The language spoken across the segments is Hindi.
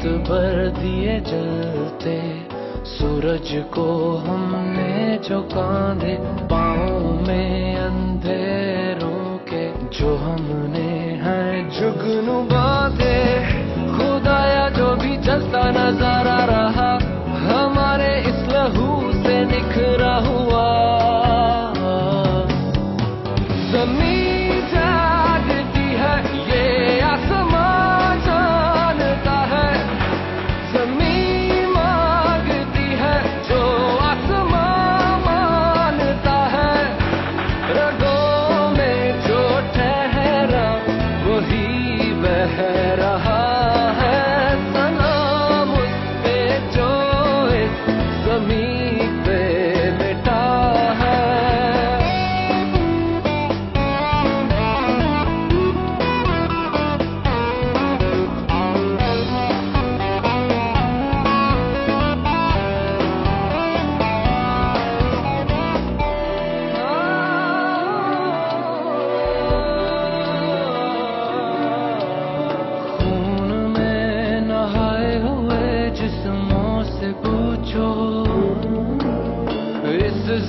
रात भर दिए जलते। सूरज को हमने जो कांधे, पाँव में अंधेरों के, जो हमने हैं जुगनू बांधे। खुदाया जो भी चलता नज़ारा रहा, हमारे इस लहू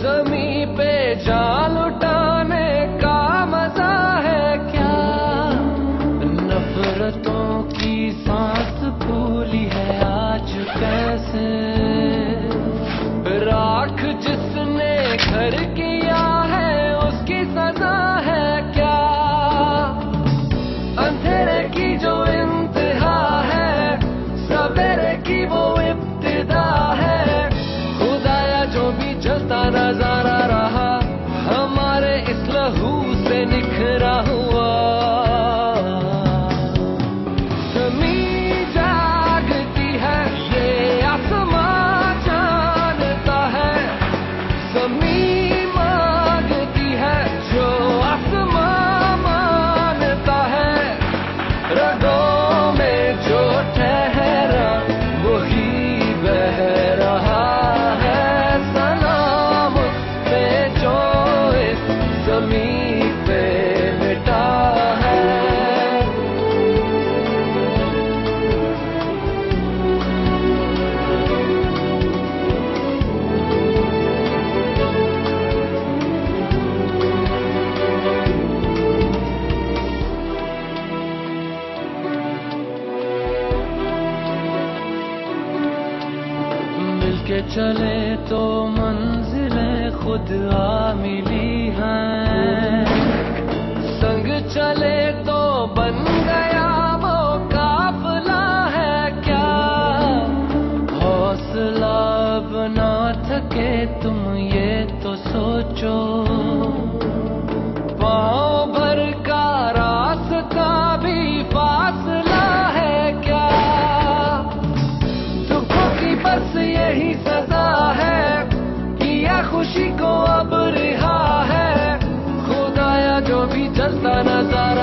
जमी पे जाल लुटाने का मज़ा है क्या? नफरतों की सांस फूली है आज कैसे? राख जिसने घर किया हमारे चले तो मंजिलें खुद आ मिली हैं। संग चले तो बन गया वो काफला है क्या? हौसला बना थके तुम ये तो सोचो। बस यही सजा है किया खुशी को अब रिहा है। खुदाया जो भी चलता नज़र